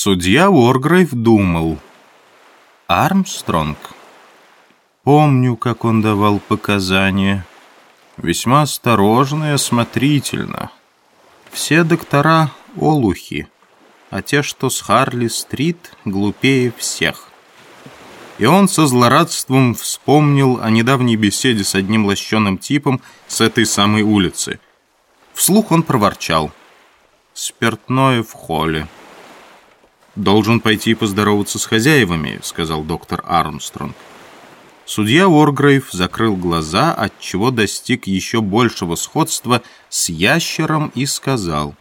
Судья Уоргрейв думал. Армстронг? Помню, как он давал показания. Весьма осторожно и осмотрительно. Все доктора — олухи, а те, что с Харли-стрит, глупее всех. И он со злорадством вспомнил о недавней беседе с одним лощеным типом с этой самой улицы. Вслух он проворчал. «Спиртное в холле». «Должен пойти поздороваться с хозяевами», — сказал доктор Армстронг. Судья Уоргрейв закрыл глаза, отчего достиг еще большего сходства с ящером и сказал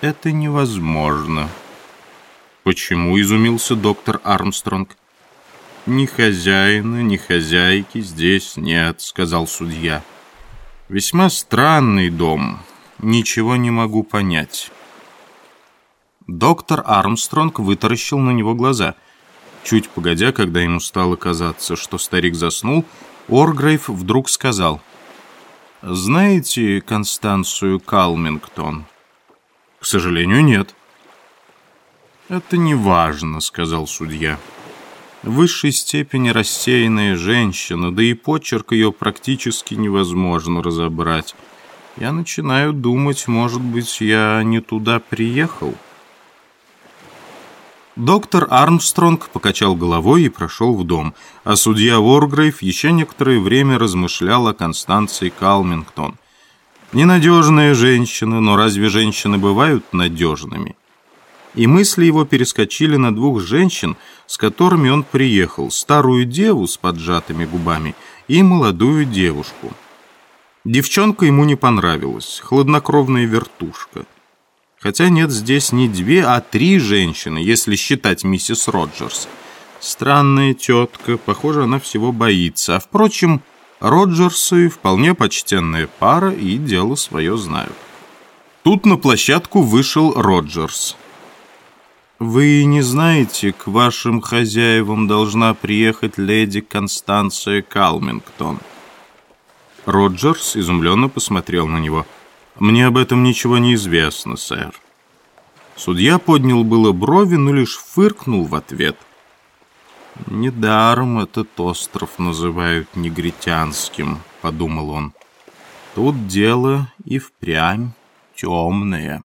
«Это невозможно». «Почему?» — изумился доктор Армстронг. «Ни хозяина, ни хозяйки здесь нет», — сказал судья. «Весьма странный дом. Ничего не могу понять». Доктор Армстронг вытаращил на него глаза. Чуть погодя, когда ему стало казаться, что старик заснул, Оргрейв вдруг сказал. «Знаете Констанцию Калмингтон?» «К сожалению, нет». «Это не важно», — сказал судья. «В высшей степени рассеянная женщина, да и почерк ее практически невозможно разобрать. Я начинаю думать, может быть, я не туда приехал». Доктор Армстронг покачал головой и прошел в дом, а судья Уоргрейв еще некоторое время размышлял о Констанции Калмингтон. Ненадежная женщина, но разве женщины бывают надежными? И мысли его перескочили на двух женщин, с которыми он приехал, старую деву с поджатыми губами и молодую девушку. Девчонка ему не понравилась, хладнокровная вертушка – Хотя нет здесь не две, а три женщины, если считать миссис Роджерс. Странная тетка, похоже, она всего боится. А впрочем, Роджерсы вполне почтенная пара и дело свое знают. Тут на площадку вышел Роджерс. «Вы не знаете, к вашим хозяевам должна приехать леди Констанция Калмингтон?» Роджерс изумленно посмотрел на него – «Мне об этом ничего не известно, сэр». Судья поднял было брови, но лишь фыркнул в ответ. «Недаром этот остров называют негритянским», — подумал он. «Тут дело и впрямь темное».